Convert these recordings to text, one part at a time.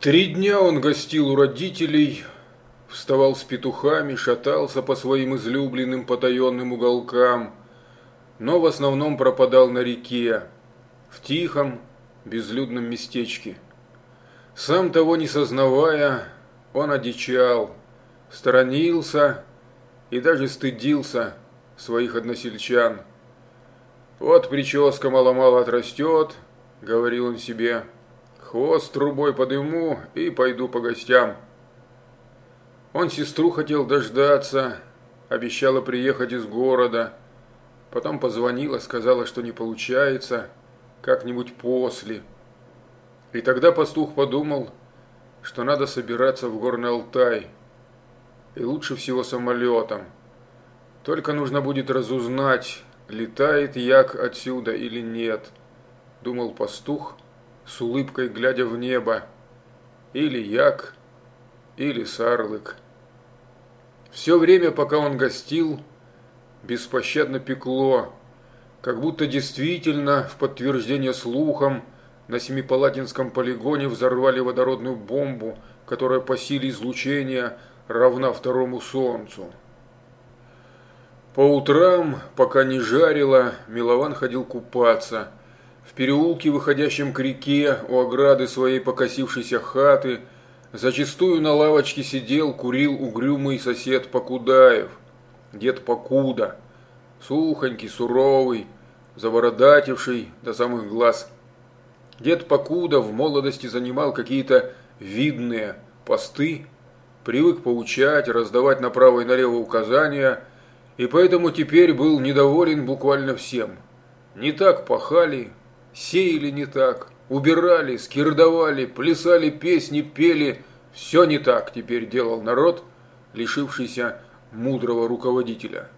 Три дня он гостил у родителей, вставал с петухами, шатался по своим излюбленным потаенным уголкам, но в основном пропадал на реке, в тихом, безлюдном местечке. Сам того не сознавая, он одичал, сторонился и даже стыдился своих односельчан. «Вот прическа мало-мало отрастет», — говорил он себе, — Хвост трубой подыму и пойду по гостям. Он сестру хотел дождаться, обещала приехать из города. Потом позвонила, сказала, что не получается, как-нибудь после. И тогда пастух подумал, что надо собираться в Горный Алтай. И лучше всего самолетом. Только нужно будет разузнать, летает як отсюда или нет, думал пастух, с улыбкой глядя в небо. Или як, или сарлык. Все время, пока он гостил, беспощадно пекло, как будто действительно, в подтверждение слухам, на Семипалатинском полигоне взорвали водородную бомбу, которая по силе излучения равна второму солнцу. По утрам, пока не жарило, Милован ходил купаться – в переулке, выходящем к реке, у ограды своей покосившейся хаты, зачастую на лавочке сидел, курил угрюмый сосед Покудаев, дед Покуда, сухонький, суровый, завородативший до самых глаз. Дед Покуда в молодости занимал какие-то видные посты, привык поучать, раздавать направо и налево указания, и поэтому теперь был недоволен буквально всем. Не так пахали, Сеяли не так, убирали, скирдовали, плясали песни, пели. Все не так теперь делал народ, лишившийся мудрого руководителя.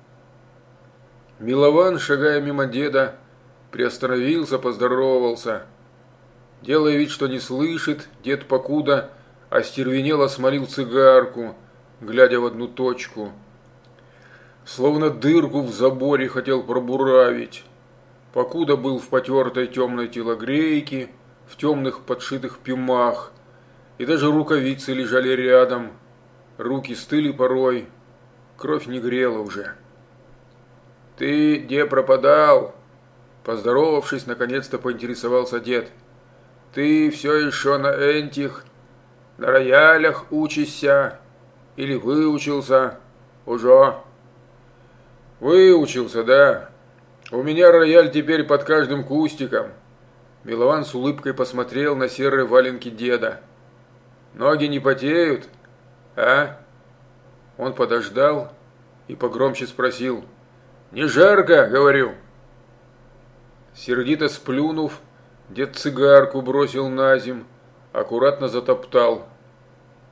Милован, шагая мимо деда, приостановился, поздоровался. Делая вид, что не слышит, дед покуда остервенело смолил цигарку, глядя в одну точку. Словно дырку в заборе хотел пробуравить покуда был в потертой темной телогрейке, в темных подшитых пимах, и даже рукавицы лежали рядом, руки стыли порой, кровь не грела уже. «Ты где пропадал?» Поздоровавшись, наконец-то поинтересовался дед. «Ты все еще на этих, на роялях учишься или выучился уже?» «Выучился, да», у меня рояль теперь под каждым кустиком. Милован с улыбкой посмотрел на серые валенки деда. Ноги не потеют, а? Он подождал и погромче спросил. Не жарко, говорю. Сердито сплюнув, дед цигарку бросил на земь, аккуратно затоптал.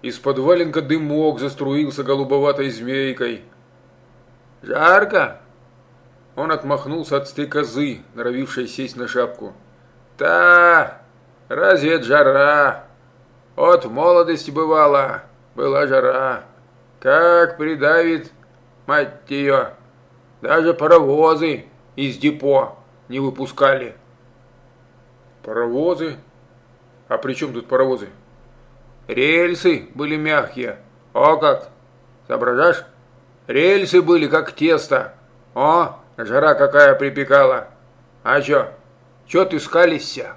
Из-под валенка дымок заструился голубоватой змейкой. «Жарко?» Он отмахнулся от стрекозы, норовившей сесть на шапку. «Та, разве это жара? От молодости бывало, была жара. Как придавит, мать ее, даже паровозы из депо не выпускали». «Паровозы? А при чем тут паровозы?» «Рельсы были мягкие. О как! Соображаешь? Рельсы были как тесто. О, Жара какая припекала. А чё? Чё ты скалишься?»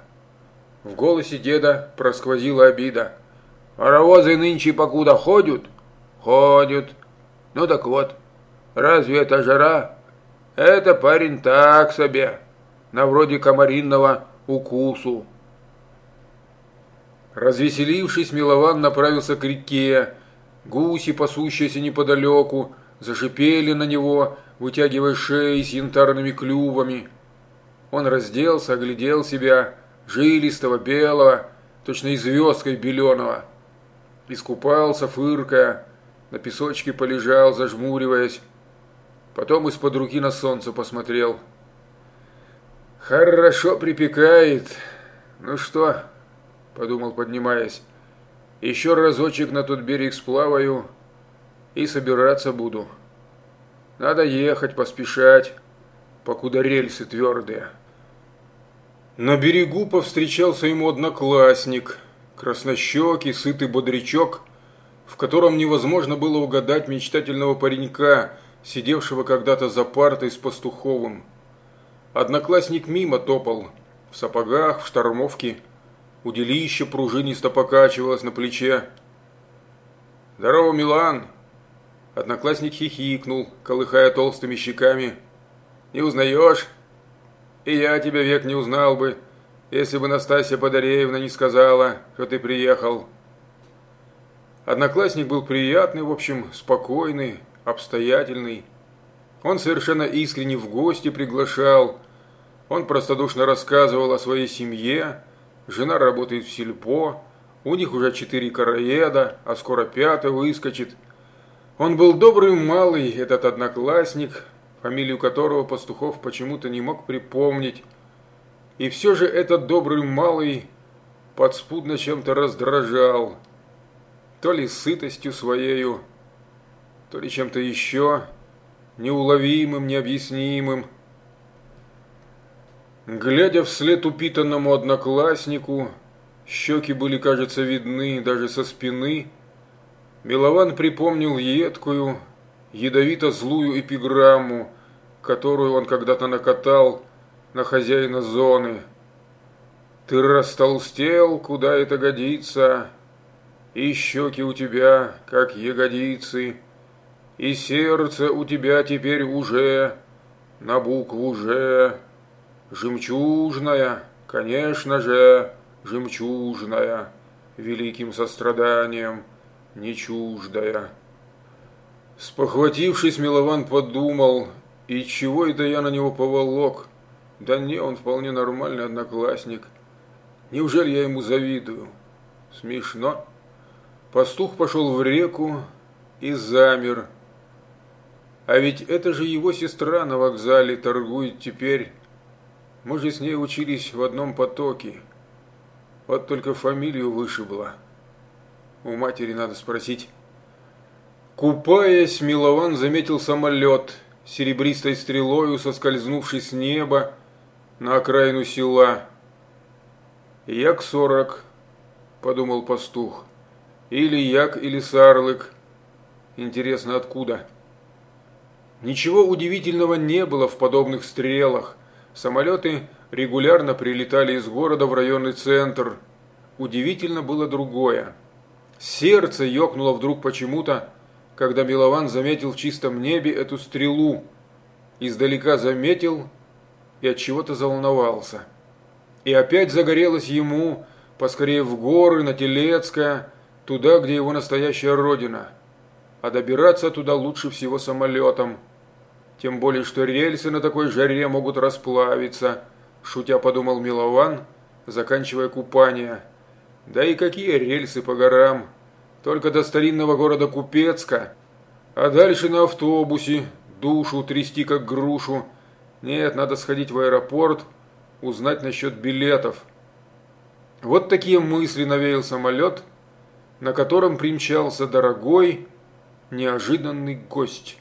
В голосе деда просквозила обида. «Паровозы нынче покуда ходят?» «Ходят. Ну так вот, разве это жара?» «Это парень так себе, на вроде комаринного укусу». Развеселившись, Милован направился к реке. Гуси, пасущиеся неподалеку, зашипели на него, вытягивая шеи с янтарными клювами. Он разделся, оглядел себя, жилистого, белого, точно и звездкой беленого. Искупался, фыркая, на песочке полежал, зажмуриваясь. Потом из-под руки на солнце посмотрел. «Хорошо припекает. Ну что?» – подумал, поднимаясь. «Еще разочек на тот берег сплаваю и собираться буду». Надо ехать, поспешать, покуда рельсы твердые. На берегу повстречался ему одноклассник, краснощекий, сытый бодрячок, в котором невозможно было угадать мечтательного паренька, сидевшего когда-то за партой с пастуховым. Одноклассник мимо топал, в сапогах, в штормовке, удилище пружинисто покачивалось на плече. «Здорово, Милан!» Одноклассник хихикнул, колыхая толстыми щеками. «Не узнаешь?» «И я тебя век не узнал бы, если бы Настасья Подареевна не сказала, что ты приехал». Одноклассник был приятный, в общем, спокойный, обстоятельный. Он совершенно искренне в гости приглашал. Он простодушно рассказывал о своей семье. Жена работает в сельпо. У них уже четыре короеда, а скоро пятый выскочит. Он был добрый малый, этот одноклассник, фамилию которого Пастухов почему-то не мог припомнить. И все же этот добрый малый подспудно чем-то раздражал. То ли сытостью своею, то ли чем-то еще, неуловимым, необъяснимым. Глядя вслед упитанному однокласснику, щеки были, кажется, видны даже со спины, Милован припомнил едкую, ядовито-злую эпиграмму, которую он когда-то накатал на хозяина зоны. «Ты растолстел, куда это годится, и щеки у тебя, как ягодицы, и сердце у тебя теперь уже на букву «Ж», жемчужная, конечно же, жемчужная, великим состраданием, не чуждая». Спохватившись, Милован подумал, и чего это я на него поволок? Да не, он вполне нормальный одноклассник. Неужели я ему завидую? Смешно. Пастух пошел в реку и замер. А ведь это же его сестра на вокзале торгует теперь. Мы же с ней учились в одном потоке. Вот только фамилию вышибла. У матери надо спросить. Купаясь, Милован заметил самолет, серебристой стрелою соскользнувший с неба на окраину села. «Як-сорок», – подумал пастух. «Или як, или сарлык. Интересно, откуда?» Ничего удивительного не было в подобных стрелах. Самолеты регулярно прилетали из города в районный центр. Удивительно было другое. Сердце ёкнуло вдруг почему-то, когда Милован заметил в чистом небе эту стрелу. Издалека заметил и от чего-то заволновался. И опять загорелось ему поскорее в горы, на Телецкое, туда, где его настоящая родина. А добираться туда лучше всего самолетом. Тем более, что рельсы на такой жаре могут расплавиться, шутя подумал Милован, заканчивая купание. Да и какие рельсы по горам? Только до старинного города Купецка, а дальше на автобусе, душу трясти как грушу. Нет, надо сходить в аэропорт, узнать насчет билетов. Вот такие мысли навеял самолет, на котором примчался дорогой, неожиданный гость.